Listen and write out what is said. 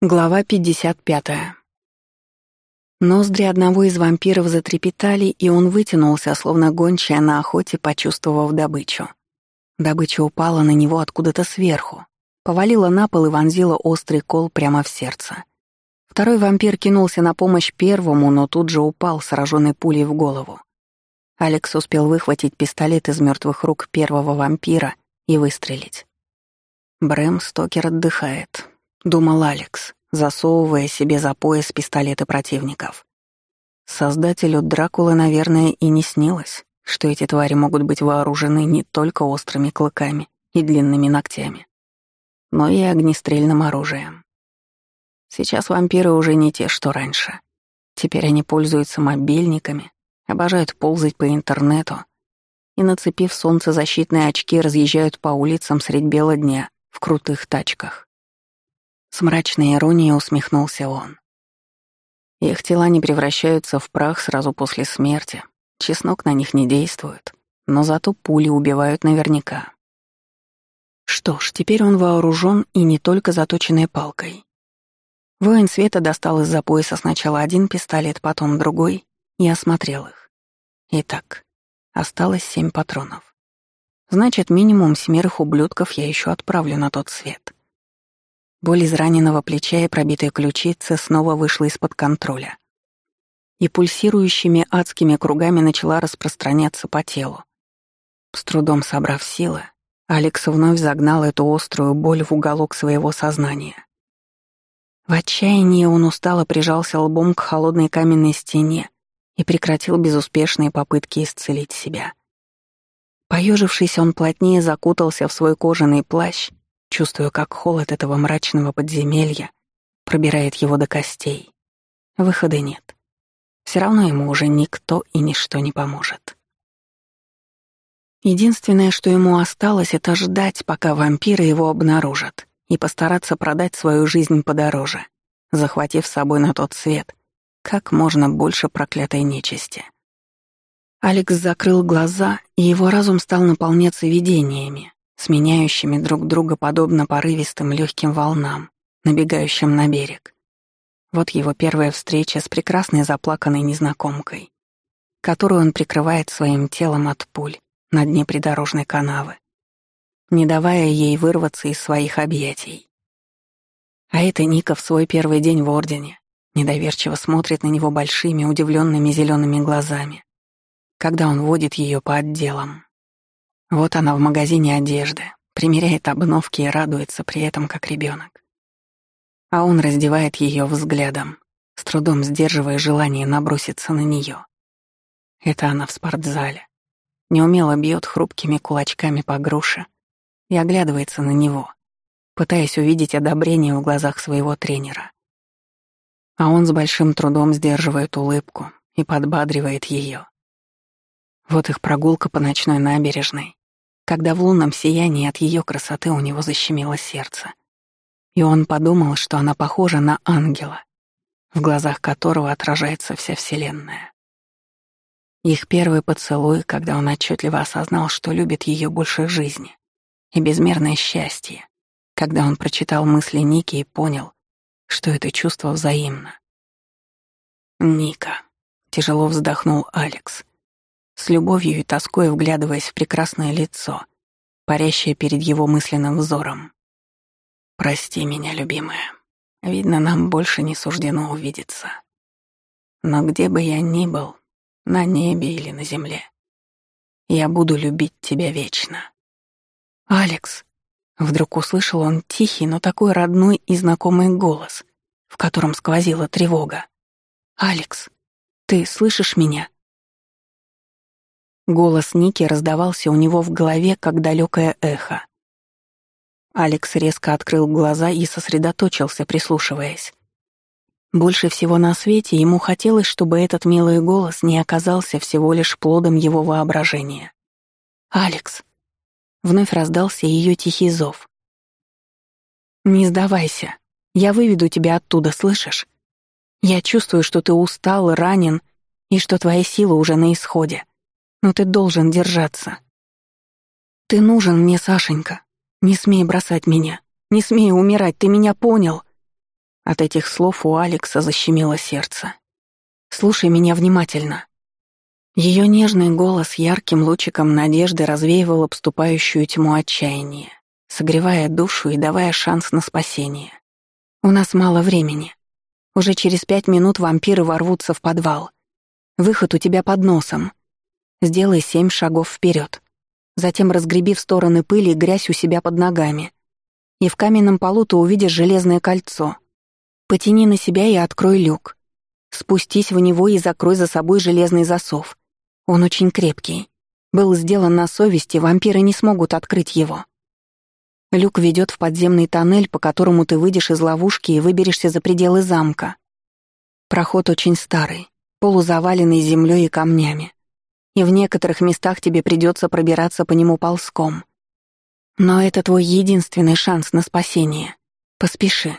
Глава 55. Ноздри одного из вампиров затрепетали, и он вытянулся, словно гончая на охоте, почувствовав добычу. Добыча упала на него откуда-то сверху, повалила на пол и вонзила острый кол прямо в сердце. Второй вампир кинулся на помощь первому, но тут же упал, сраженный пулей в голову. Алекс успел выхватить пистолет из мертвых рук первого вампира и выстрелить. Брэм Стокер отдыхает, — думал Алекс, засовывая себе за пояс пистолеты противников. Создателю Дракулы, наверное, и не снилось, что эти твари могут быть вооружены не только острыми клыками и длинными ногтями, но и огнестрельным оружием. Сейчас вампиры уже не те, что раньше. Теперь они пользуются мобильниками, обожают ползать по интернету и, нацепив солнцезащитные очки, разъезжают по улицам средь бела дня в крутых тачках. С мрачной иронией усмехнулся он. Их тела не превращаются в прах сразу после смерти. Чеснок на них не действует, но зато пули убивают наверняка. Что ж, теперь он вооружен и не только заточенной палкой. Воин Света достал из-за пояса сначала один пистолет, потом другой и осмотрел их. Итак, осталось семь патронов. Значит, минимум семерых ублюдков я еще отправлю на тот свет. Боль из раненого плеча и пробитой ключицы снова вышла из-под контроля. И пульсирующими адскими кругами начала распространяться по телу. С трудом собрав силы, Алекс вновь загнал эту острую боль в уголок своего сознания. В отчаянии он устало прижался лбом к холодной каменной стене и прекратил безуспешные попытки исцелить себя. Поежившись, он плотнее закутался в свой кожаный плащ Чувствую, как холод этого мрачного подземелья пробирает его до костей. Выхода нет. Все равно ему уже никто и ничто не поможет. Единственное, что ему осталось, это ждать, пока вампиры его обнаружат, и постараться продать свою жизнь подороже, захватив с собой на тот свет как можно больше проклятой нечисти. Алекс закрыл глаза, и его разум стал наполняться видениями, сменяющими друг друга подобно порывистым легким волнам, набегающим на берег. Вот его первая встреча с прекрасной заплаканной незнакомкой, которую он прикрывает своим телом от пуль на дне придорожной канавы, не давая ей вырваться из своих объятий. А это Ника в свой первый день в Ордене, недоверчиво смотрит на него большими, удивленными зелеными глазами, когда он водит ее по отделам. Вот она в магазине одежды, примеряет обновки и радуется при этом как ребенок. А он раздевает ее взглядом, с трудом сдерживая желание наброситься на нее. Это она в спортзале. Неумело бьет хрупкими кулачками по груше и оглядывается на него, пытаясь увидеть одобрение в глазах своего тренера. А он с большим трудом сдерживает улыбку и подбадривает ее. Вот их прогулка по ночной набережной, когда в лунном сиянии от ее красоты у него защемило сердце. И он подумал, что она похожа на ангела, в глазах которого отражается вся Вселенная. Их первый поцелуй, когда он отчетливо осознал, что любит ее больше жизни, и безмерное счастье, когда он прочитал мысли Ники и понял, что это чувство взаимно. «Ника», — тяжело вздохнул Алекс, с любовью и тоской вглядываясь в прекрасное лицо, парящее перед его мысленным взором. «Прости меня, любимая. Видно, нам больше не суждено увидеться. Но где бы я ни был, на небе или на земле, я буду любить тебя вечно». «Алекс!» Вдруг услышал он тихий, но такой родной и знакомый голос, в котором сквозила тревога. «Алекс, ты слышишь меня?» Голос Ники раздавался у него в голове, как далекое эхо. Алекс резко открыл глаза и сосредоточился, прислушиваясь. Больше всего на свете ему хотелось, чтобы этот милый голос не оказался всего лишь плодом его воображения. «Алекс!» — вновь раздался ее тихий зов. «Не сдавайся. Я выведу тебя оттуда, слышишь? Я чувствую, что ты устал, ранен, и что твоя сила уже на исходе но ты должен держаться. Ты нужен мне, Сашенька. Не смей бросать меня. Не смей умирать, ты меня понял. От этих слов у Алекса защемило сердце. «Слушай меня внимательно». Ее нежный голос ярким лучиком надежды развеивал обступающую тьму отчаяния, согревая душу и давая шанс на спасение. «У нас мало времени. Уже через пять минут вампиры ворвутся в подвал. Выход у тебя под носом. Сделай семь шагов вперед. Затем разгреби в стороны пыли и грязь у себя под ногами. И в каменном полу ты увидишь железное кольцо. Потяни на себя и открой люк. Спустись в него и закрой за собой железный засов. Он очень крепкий. Был сделан на совести, вампиры не смогут открыть его. Люк ведет в подземный тоннель, по которому ты выйдешь из ловушки и выберешься за пределы замка. Проход очень старый, полузаваленный землей и камнями. И в некоторых местах тебе придется пробираться по нему ползком. Но это твой единственный шанс на спасение. Поспеши.